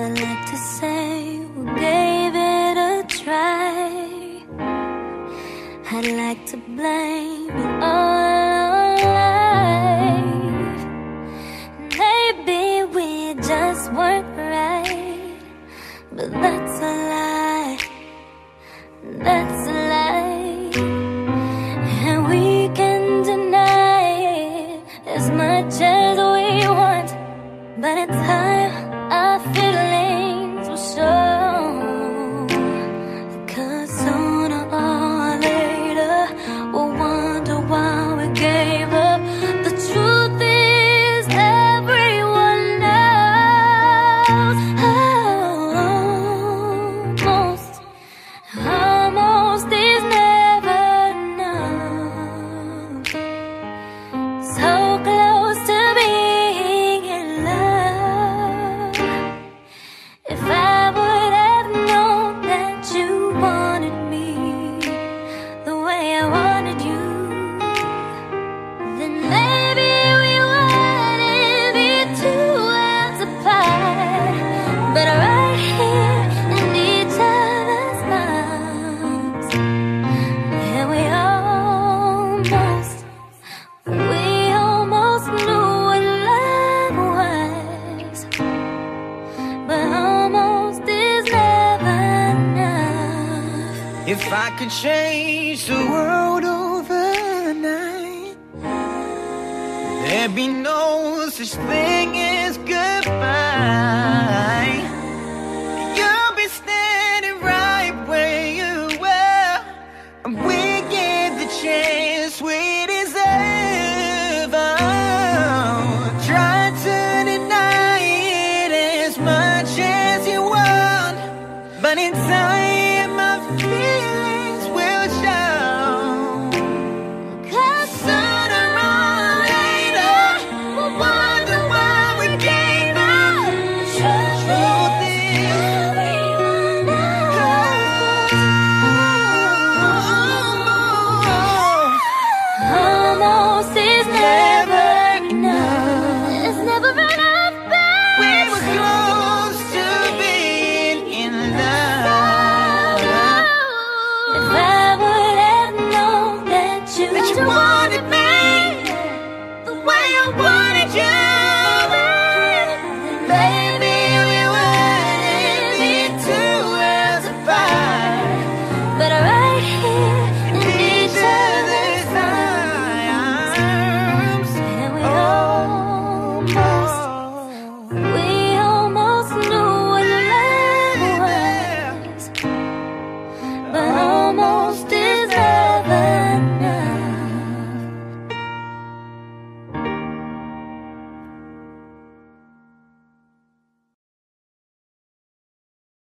I like to say we gave it a try. I'd like to blame it all on life. Maybe we just weren't right, but that's a lie. That's a lie, and we can deny it as much as we want, but it's time. If I could change the world overnight, there'd be no such thing as goodbye. You'll be standing right where you were, and we get the chance we deserve. Oh, try to deny it as much as you want, but in time. 你不